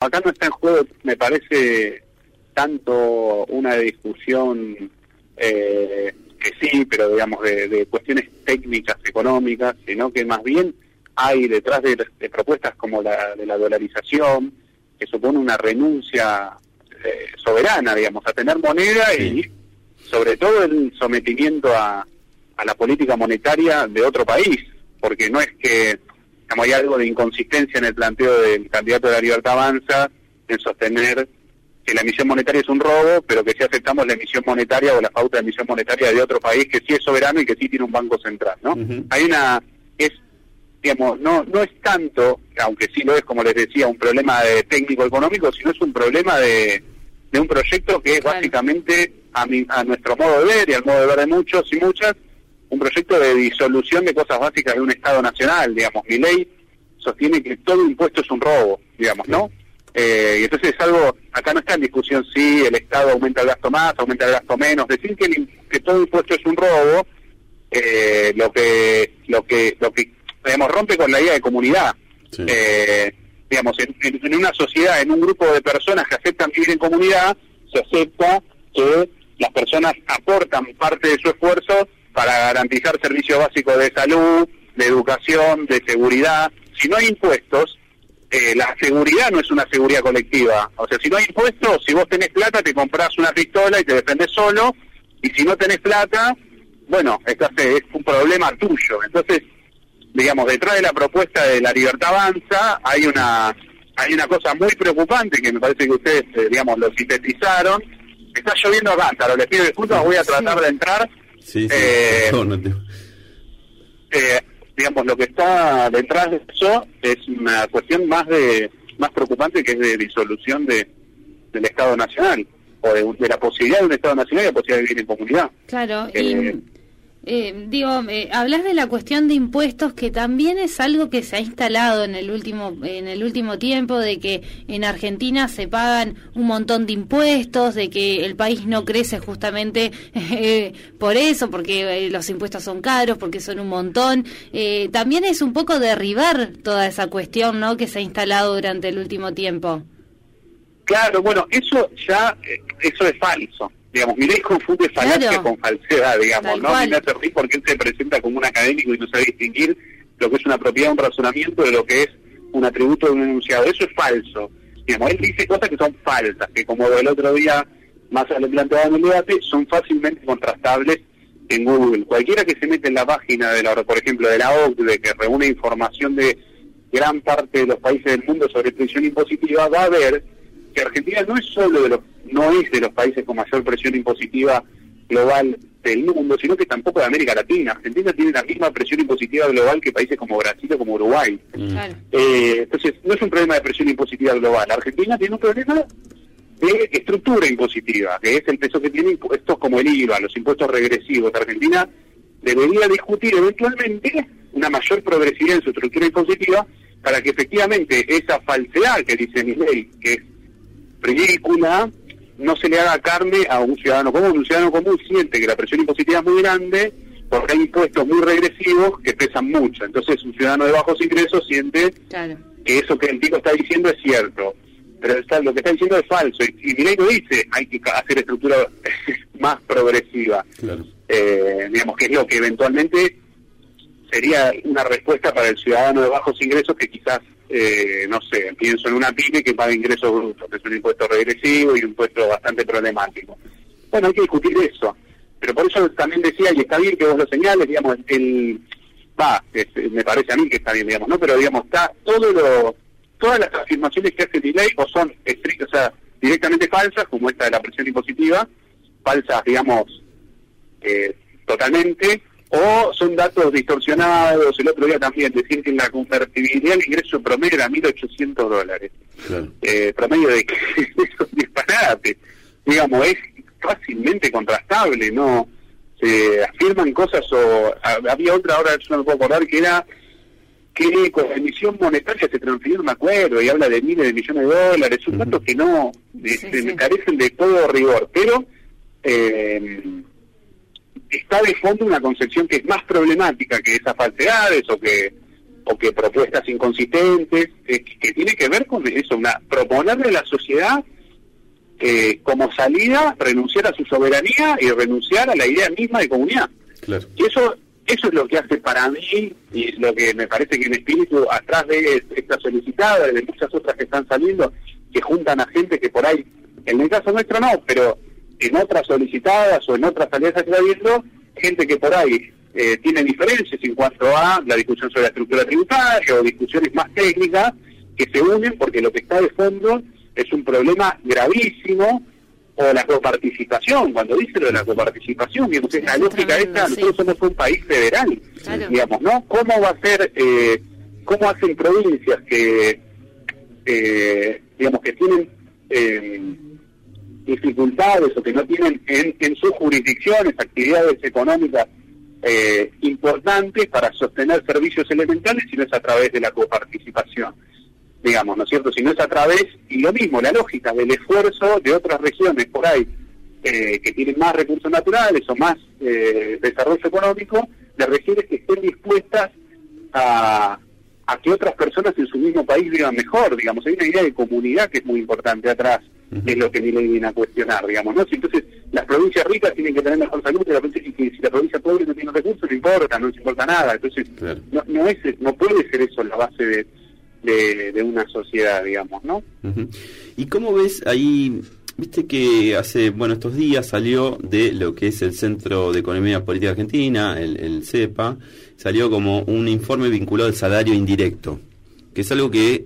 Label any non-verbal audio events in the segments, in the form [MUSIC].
acá no está en juego, me parece, tanto una discusión eh, que sí, pero digamos de, cuestiones técnicas, económicas, sino que más bien hay detrás de, propuestas como la de la dolarización, que supone una renuncia eh, soberana, digamos, a tener moneda y sobre todo el sometimiento a, a la política monetaria de otro país, porque no es que digamos, hay algo de inconsistencia en el planteo del candidato de la Libertad Avanza en sostener que la emisión monetaria es un robo, pero que si aceptamos la emisión monetaria o la pauta de emisión monetaria de otro país que sí es soberano y que sí tiene un banco central, ¿no? Hay una es digamos, no no es tanto, aunque sí lo es como les decía, un problema de técnico económico, sino es un problema de, de un proyecto que es básicamente a, mi, a nuestro modo de ver y al modo de ver de muchos y muchas un proyecto de disolución de cosas básicas de un Estado nacional, digamos. Mi ley sostiene que todo impuesto es un robo, digamos, ¿no? Eh, y entonces es algo, acá no está en discusión si el Estado aumenta el gasto más, aumenta el gasto menos, decir que, que todo impuesto es un robo, eh, lo que, lo que, lo que, digamos, rompe con la idea de comunidad. Eh, digamos, en, en, una sociedad, en un grupo de personas que aceptan vivir en comunidad, se acepta que las personas aportan parte de su esfuerzo para garantizar servicios básicos de salud, de educación, de seguridad. Si no hay impuestos, eh, la seguridad no es una seguridad colectiva. O sea, si no hay impuestos, si vos tenés plata, te compras una pistola y te defendés solo, y si no tenés plata, bueno, estás, es un problema tuyo. Entonces, digamos, detrás de la propuesta de la libertad avanza hay una hay una cosa muy preocupante que me parece que ustedes, eh, digamos, lo sintetizaron. Está lloviendo a cántaro, les pido disculpas, voy a tratar de entrar Sí, eh, [LAUGHS] eh, digamos, lo que está detrás de eso es una cuestión más de más preocupante que es de disolución de, del Estado Nacional o de, la posibilidad de un Estado Nacional y la posibilidad de vivir en comunidad. Claro, eh, eh, digo, eh, hablas de la cuestión de impuestos que también es algo que se ha instalado en el último en el último tiempo de que en Argentina se pagan un montón de impuestos, de que el país no crece justamente [LAUGHS] eh, por eso, porque eh, los impuestos son caros, porque son un montón. también es un poco derribar toda esa cuestión, ¿no? Que se ha instalado durante el último tiempo. Claro, bueno, eso ya eso es falso digamos, Mireille confunde falacia con falsedad, digamos, ¿no? Mí me hace porque él se presenta como un académico y no sabe distinguir lo que es una propiedad, un razonamiento de lo que es un atributo de un enunciado. Eso es falso. Digamos, él dice cosas que son falsas, que como el otro día más le planteaba en el debate, son fácilmente contrastables en Google. Cualquiera que se mete en la página de la, por ejemplo, de la OCDE, que reúne información de gran parte de los países del mundo sobre presión impositiva, va a ver que Argentina no es solo de los no es de los países con mayor presión impositiva global del mundo, sino que tampoco de América Latina. Argentina tiene la misma presión impositiva global que países como Brasil o como Uruguay. Mm. Eh, entonces, no es un problema de presión impositiva global. Argentina tiene un problema de estructura impositiva, que es el peso que tiene impuestos como el IVA, los impuestos regresivos. Argentina debería discutir eventualmente una mayor progresividad en su estructura impositiva para que efectivamente esa falsedad que dice mi ley, que es ridícula, no se le haga carne a un ciudadano común. Un ciudadano común siente que la presión impositiva es muy grande porque hay impuestos muy regresivos que pesan mucho. Entonces un ciudadano de bajos ingresos siente que eso que el tipo está diciendo es cierto. Pero está, lo que está diciendo es falso. Y, y lo dice, hay que hacer estructura [LAUGHS] más progresiva. Eh, digamos que es lo que eventualmente sería una respuesta para el ciudadano de bajos ingresos que quizás eh, no sé, pienso en una pyme que paga ingresos brutos, que es un impuesto regresivo y un impuesto bastante problemático. Bueno, hay que discutir eso. Pero por eso también decía, y está bien que vos lo señales, digamos, el va, me parece a mí que está bien, digamos, ¿no? Pero digamos, está todo lo, todas las afirmaciones que hace ley o son estrictas, o sea, directamente falsas, como esta de la presión impositiva, falsas, digamos, eh, totalmente, o son datos distorsionados, el otro día también decir que la convertibilidad del ingreso promedio era 1.800 dólares. Eh, promedio de que [LAUGHS] es un disparate, digamos, es fácilmente contrastable, ¿no? Se afirman cosas o había otra, ahora yo no me puedo acordar, que era que con la emisión monetaria se transfirió un acuerdo y habla de miles de millones de dólares, son datos que no, este, me carecen de todo rigor, pero... Eh, está de fondo una concepción que es más problemática que esas falsedades o que o que propuestas inconsistentes, que, tiene que ver con eso, una proponerle a la sociedad eh, como salida renunciar a su soberanía y renunciar a la idea misma de comunidad. Y eso eso es lo que hace para mí y es lo que me parece que en espíritu atrás de esta solicitada y de muchas otras que están saliendo que juntan a gente que por ahí en el caso nuestro no pero en otras solicitadas o en otras alianzas que está viendo gente que por ahí eh, tiene diferencias en cuanto a la discusión sobre la estructura tributaria o discusiones más técnicas que se unen porque lo que está de fondo es un problema gravísimo o la coparticipación, cuando dice lo de la coparticipación, digamos, es la lógica esta, nosotros somos un país federal, digamos, ¿no? ¿Cómo va a ser, eh, cómo hacen provincias que, eh, digamos, que tienen eh, dificultades o que no tienen en, en sus jurisdicciones actividades económicas eh, importantes para sostener servicios elementales si no es a través de la coparticipación? digamos, ¿no es cierto? Si no es a través, y lo mismo, la lógica del esfuerzo de otras regiones por ahí eh, que tienen más recursos naturales o más eh, desarrollo económico, de regiones que estén dispuestas a, a que otras personas en su mismo país vivan mejor, digamos, hay una idea de comunidad que es muy importante atrás, que es lo que viene a cuestionar, digamos, ¿no? Si entonces las provincias ricas tienen que tener mejor salud, y la provincia, si, si la provincia pobre no tiene recursos, no importa, no les importa nada, entonces no, no, es, no puede ser eso la base de de, una sociedad, digamos, ¿no? ¿Y cómo ves ahí? Viste que hace, bueno, estos días salió de lo que es el Centro de Economía Política Argentina, el, CEPA, salió como un informe vinculado al salario indirecto, que es algo que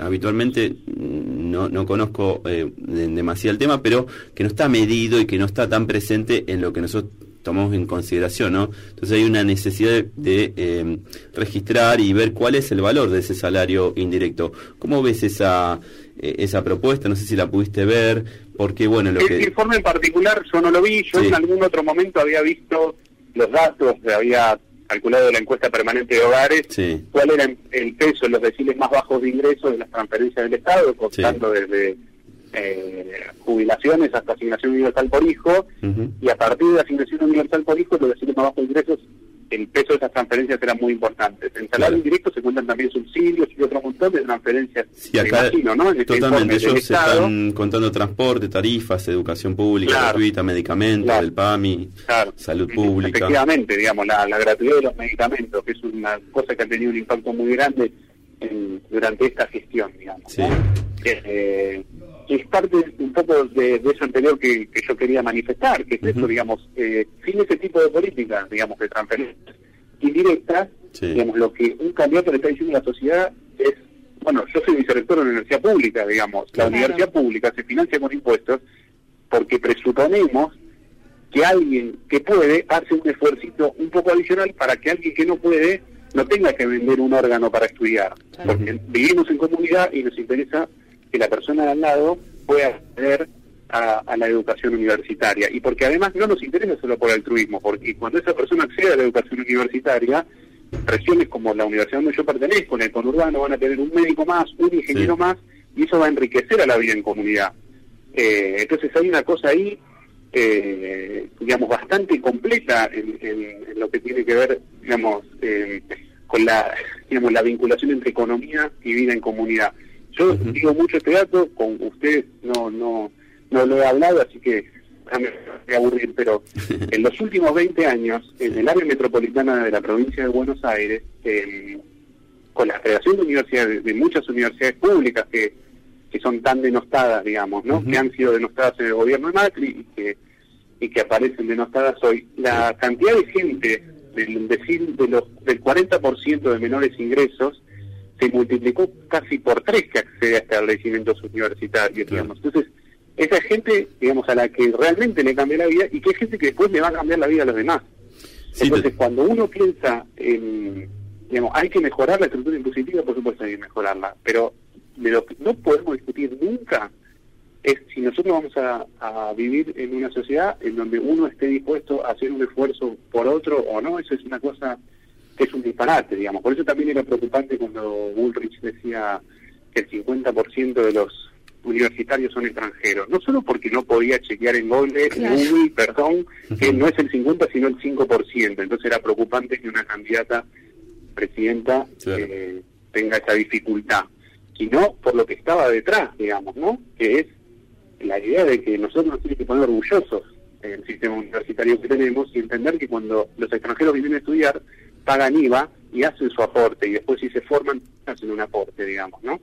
habitualmente no, no conozco eh, demasiado el tema, pero que no está medido y que no está tan presente en lo que nosotros tomamos en consideración, ¿no? Entonces hay una necesidad de, eh, registrar y ver cuál es el valor de ese salario indirecto. ¿Cómo ves esa eh, esa propuesta? No sé si la pudiste ver, porque bueno, lo el que... informe en particular yo no lo vi, yo en algún otro momento había visto los datos, había calculado la encuesta permanente de hogares, cuál era el peso en los deciles más bajos de ingresos de las transferencias del Estado, contando desde eh, jubilaciones hasta asignación universal por hijo, y a partir de la asignación universal por hijo, los deciles más bajos ingresos, el peso de esas transferencias eran muy importantes. En salario indirecto se cuentan también subsidios y otro montón de transferencias. Sí, acá, ¿no? Este totalmente, ellos están contando transporte, tarifas, educación pública gratuita, medicamentos, el PAMI, salud pública. Efectivamente, digamos, la, la gratuidad de los medicamentos, que es una cosa que ha tenido un impacto muy grande en, durante esta gestión, digamos. Sí. Eh, es parte un poco de, eso anterior que, yo quería manifestar, que es eso, digamos, eh, sin ese tipo de políticas, digamos, de transferencias indirectas, digamos, lo que un candidato le está diciendo a la sociedad es, bueno, yo soy vicerrector de una universidad pública, digamos, la universidad pública se financia con impuestos porque presuponemos que alguien que puede hace un esfuerzo un poco adicional para que alguien que no puede no tenga que vender un órgano para estudiar, porque vivimos en comunidad y nos interesa que la persona de al lado pueda acceder a, la educación universitaria. Y porque además no nos interesa solo por altruismo, porque cuando esa persona accede a la educación universitaria, regiones como la universidad donde yo pertenezco, en el conurbano, van a tener un médico más, un ingeniero más, y eso va a enriquecer a la vida en comunidad. Eh, entonces hay una cosa ahí, eh, digamos, bastante completa en, lo que tiene que ver, digamos, eh, con la, digamos, la vinculación entre economía y vida en comunidad. Yo digo mucho este dato, con ustedes no no no lo he hablado, así que me voy a aburrir, pero [LAUGHS] en los últimos 20 años, en el área metropolitana de la provincia de Buenos Aires, con la creación de universidades, de muchas universidades públicas que, que son tan denostadas, digamos, ¿no? Que han sido denostadas en el gobierno de Macri y que, y que aparecen denostadas hoy. La cantidad de gente, del, decir, de los, del 40% de menores ingresos, se multiplicó casi por tres que accede a establecimientos universitarios, digamos. Entonces, esa gente, digamos, a la que realmente le cambia la vida y que es gente que después le va a cambiar la vida a los demás. Entonces, cuando uno piensa en, digamos, hay que mejorar la estructura impositiva, por supuesto hay que mejorarla, pero de lo que no podemos discutir nunca es si nosotros vamos a, a, vivir en una sociedad en donde uno esté dispuesto a hacer un esfuerzo por otro o no, eso es una cosa es un disparate, digamos. Por eso también era preocupante cuando Bullrich decía que el 50% de los universitarios son extranjeros, no solo porque no podía chequear en Google, claro. Google, perdón, que no es el 50 sino el 5%, entonces era preocupante que una candidata presidenta eh, tenga esa dificultad, sino por lo que estaba detrás, digamos, ¿no? Que es la idea de que nosotros nos tiene que poner orgullosos el sistema universitario que tenemos y entender que cuando los extranjeros vienen a estudiar, pagan IVA y hacen su aporte y después si se forman hacen un aporte, digamos, ¿no?